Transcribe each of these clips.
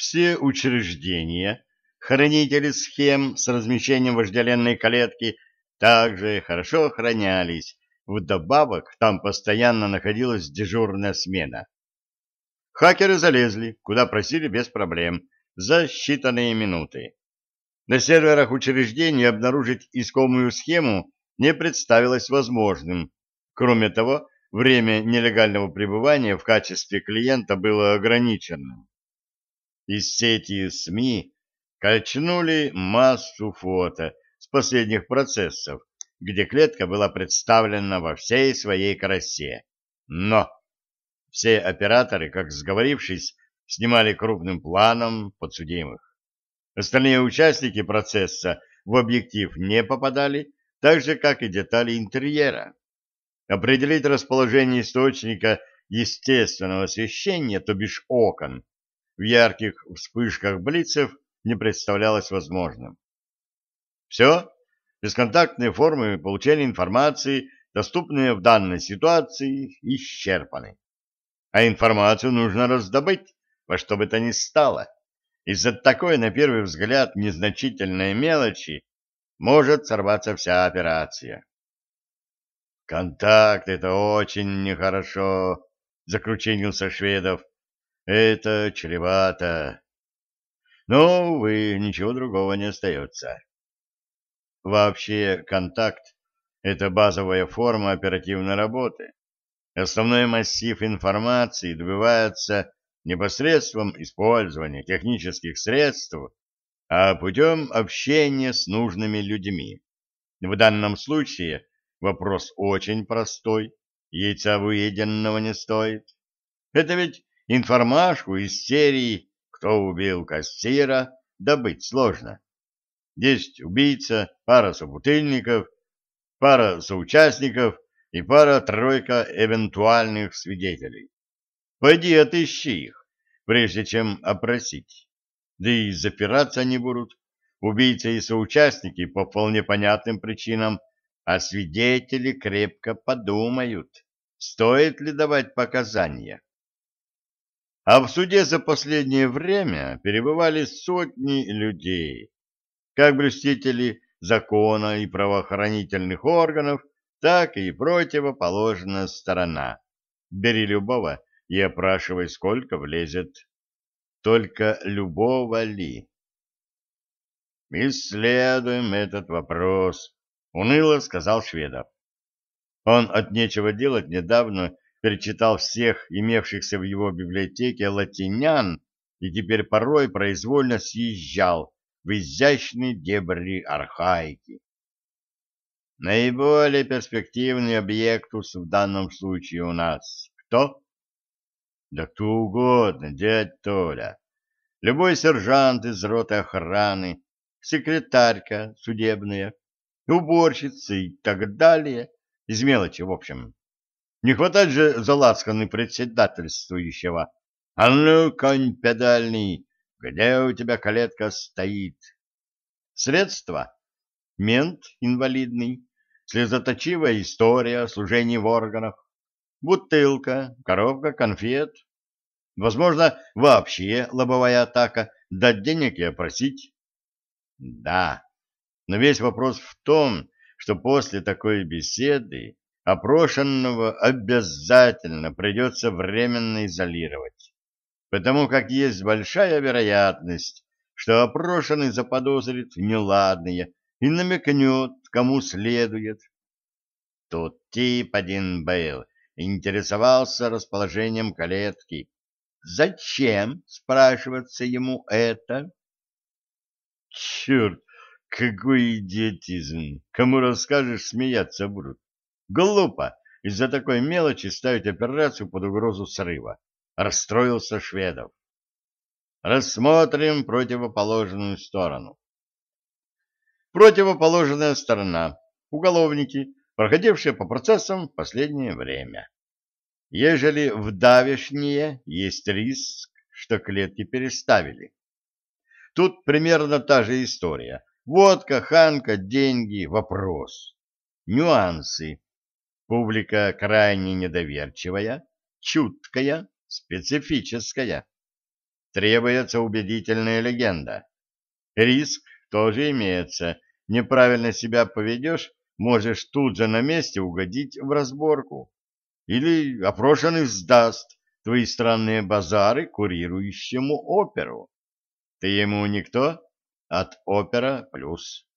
Все учреждения, хранители схем с размещением вожделенной клетки также хорошо охранялись, вдобавок там постоянно находилась дежурная смена. Хакеры залезли, куда просили без проблем, за считанные минуты. На серверах учреждений обнаружить искомую схему не представилось возможным. Кроме того, время нелегального пребывания в качестве клиента было ограниченным. Из сети СМИ качнули массу фото с последних процессов, где клетка была представлена во всей своей красе. Но все операторы, как сговорившись, снимали крупным планом подсудимых. Остальные участники процесса в объектив не попадали, так же, как и детали интерьера. Определить расположение источника естественного освещения, то бишь окон, в ярких вспышках блицев не представлялось возможным. Все, бесконтактные формы получения информации, доступные в данной ситуации, исчерпаны. А информацию нужно раздобыть во что бы то ни стало. Из-за такой, на первый взгляд, незначительной мелочи может сорваться вся операция. «Контакт — это очень нехорошо», — закрученился Шведов. «Это чревато». Но, увы, ничего другого не остается. Вообще, контакт — это базовая форма оперативной работы. Основной массив информации добывается не посредством использования технических средств, а путем общения с нужными людьми. В данном случае вопрос очень простой, яйца выеденного не стоит. Это ведь информашку из серии «Кто убил кассира» добыть сложно. Есть убийца, пара собутыльников, пара соучастников и пара-тройка эвентуальных свидетелей. Пойди отыщи их, прежде чем опросить. Да и запираться они будут. Убийцы и соучастники по вполне понятным причинам, а свидетели крепко подумают, стоит ли давать показания. А в суде за последнее время перебывали сотни людей, как блюстители закона и правоохранительных органов, так и противоположная сторона. Бери любого и опрашивай, сколько влезет. Только любого ли? «Исследуем этот вопрос», — уныло сказал Шведов. Он от нечего делать недавно перечитал всех имевшихся в его библиотеке латинян и теперь порой произвольно съезжал в изящные дебри архаики. Наиболее перспективный объектус в данном случае у нас кто? Да кто угодно, дядь Толя. Любой сержант из роты охраны, секретарька судебная, уборщица и так далее. Из мелочи, в общем. Не хватать же заласканы председательствующего. А ну, конь педальный, где у тебя калетка стоит? Средства? Мент инвалидный, слезоточивая история о в органах, бутылка, коробка конфет. Возможно, вообще лобовая атака, дать денег и опросить. Да, но весь вопрос в том, что после такой беседы опрошенного обязательно придется временно изолировать, потому как есть большая вероятность, что опрошенный заподозрит неладное и намекнет, кому следует. Тут тип один был, интересовался расположением калетки. Зачем, спрашиваться ему это? Черт, какой идиотизм! Кому расскажешь, смеяться будут. Глупо из-за такой мелочи ставить операцию под угрозу срыва. Расстроился Шведов. Рассмотрим противоположную сторону. Противоположная сторона. Уголовники, проходившие по процессам в последнее время. Ежели в давешнее есть риск, что клетки переставили. Тут примерно та же история. Водка, ханка, деньги, вопрос. Нюансы. Публика крайне недоверчивая, чуткая, специфическая. требуется убедительная легенда. Риск тоже имеется. Неправильно себя поведешь, можешь тут же на месте угодить в разборку. Или опрошенный сдаст твои странные базары курирующему оперу. Ты ему никто? От опера плюс.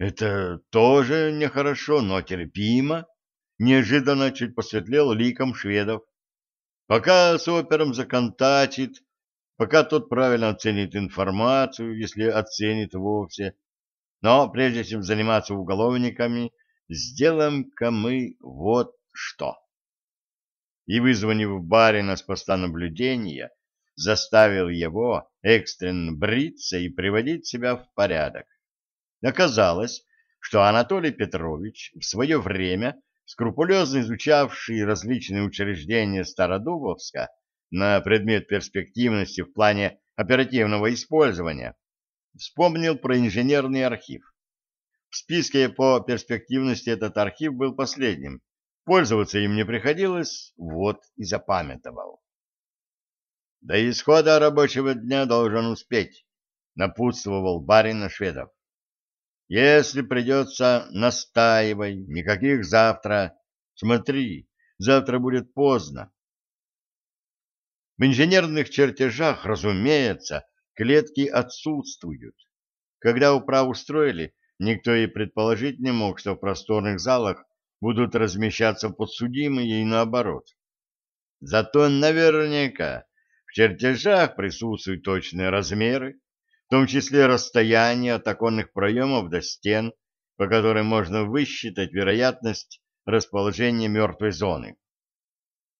Это тоже нехорошо, но терпимо. Неожиданно чуть посветлел ликом шведов. Пока с опером законтачит, пока тот правильно оценит информацию, если оценит вовсе. Но прежде чем заниматься уголовниками, сделаем-ка мы вот что. И, вызванив барина с поста наблюдения, заставил его экстренно бриться и приводить себя в порядок. Оказалось, что Анатолий Петрович в свое время скрупулезно изучавший различные учреждения Стародубовска на предмет перспективности в плане оперативного использования, вспомнил про инженерный архив. В списке по перспективности этот архив был последним. Пользоваться им не приходилось, вот и запамятовал. До исхода рабочего дня должен успеть, напутствовал барин Шведов. Если придется, настаивай, никаких завтра. Смотри, завтра будет поздно. В инженерных чертежах, разумеется, клетки отсутствуют. Когда управу строили, никто и предположить не мог, что в просторных залах будут размещаться подсудимые и наоборот. Зато наверняка в чертежах присутствуют точные размеры, в том числе расстояние от оконных проемов до стен, по которым можно высчитать вероятность расположения мертвой зоны.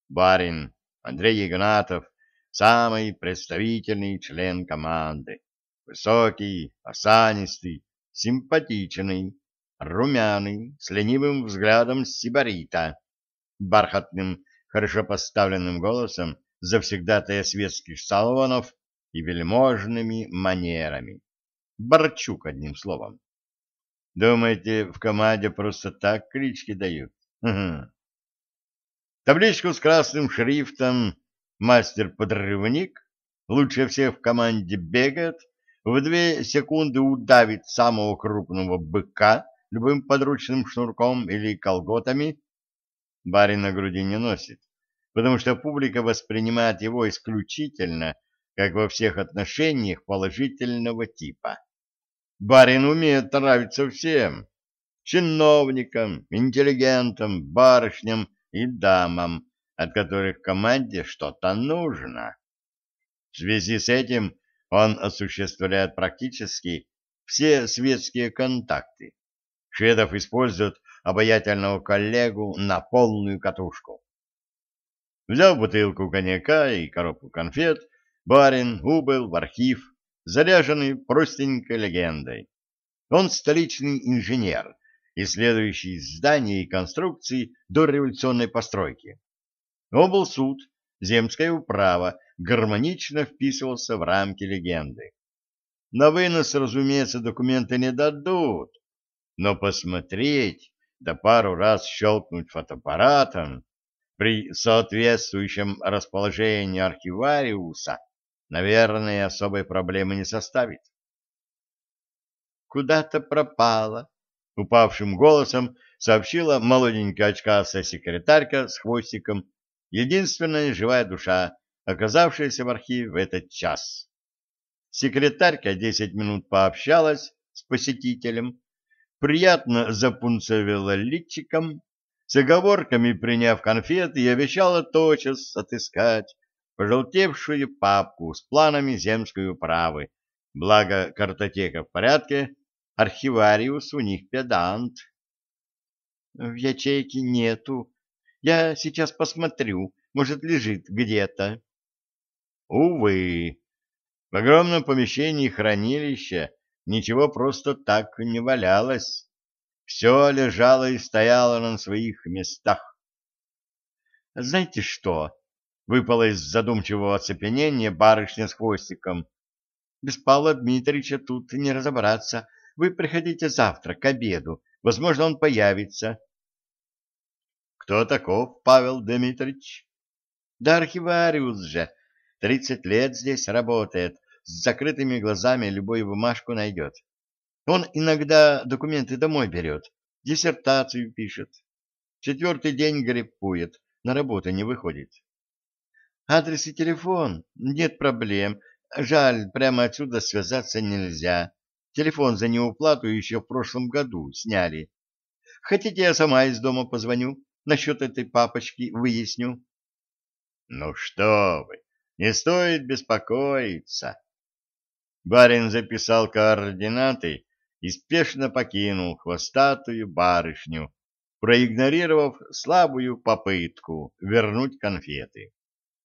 Барин Андрей Игнатов, самый представительный член команды, высокий, осанистый, симпатичный, румяный, с ленивым взглядом сибарита, бархатным, хорошо поставленным голосом завсегдатая светских салонов и вельможными манерами. Борчук, одним словом. Думаете, в команде просто так клички дают? Угу. Табличку с красным шрифтом «Мастер-подрывник» лучше всех в команде бегает, в две секунды удавит самого крупного быка любым подручным шнурком или колготами. Барин на груди не носит, потому что публика воспринимает его исключительно как во всех отношениях положительного типа. Барин умеет нравиться всем — чиновникам, интеллигентам, барышням и дамам, от которых команде что-то нужно. В связи с этим он осуществляет практически все светские контакты. Шведов использует обаятельного коллегу на полную катушку. Взяв бутылку коньяка и коробку конфет, Барин убыл в архив, заряженный простенькой легендой. Он столичный инженер, исследующий здания и конструкции до революционной постройки. Обл суд, земская управа гармонично вписывался в рамки легенды. На вынос, разумеется, документы не дадут, но посмотреть, да пару раз щелкнуть фотоаппаратом при соответствующем расположении архивариуса наверное, особой проблемы не составит. «Куда-то пропала», — упавшим голосом сообщила молоденькая очкастая секретарька с хвостиком, единственная живая душа, оказавшаяся в архиве в этот час. Секретарька десять минут пообщалась с посетителем, приятно запунцовела личиком, с оговорками приняв конфеты и обещала тотчас отыскать пожелтевшую папку с планами земской управы, благо картотека в порядке, архивариус у них педант. — В ячейке нету. Я сейчас посмотрю, может, лежит где-то. Увы, в огромном помещении хранилища ничего просто так не валялось. Все лежало и стояло на своих местах. — Знаете что? Выпала из задумчивого оцепенения барышня с хвостиком. Без Павла Дмитриевича тут не разобраться. Вы приходите завтра к обеду. Возможно, он появится. Кто таков Павел Дмитриевич? Да архивариус же. Тридцать лет здесь работает, с закрытыми глазами любую бумажку найдет. Он иногда документы домой берет, диссертацию пишет. Четвертый день гриппует, на работу не выходит. Адрес и телефон? Нет проблем. Жаль, прямо отсюда связаться нельзя. Телефон за неуплату еще в прошлом году сняли. Хотите, я сама из дома позвоню? Насчет этой папочки выясню. Ну что вы, не стоит беспокоиться. Барин записал координаты и спешно покинул хвостатую барышню, проигнорировав слабую попытку вернуть конфеты.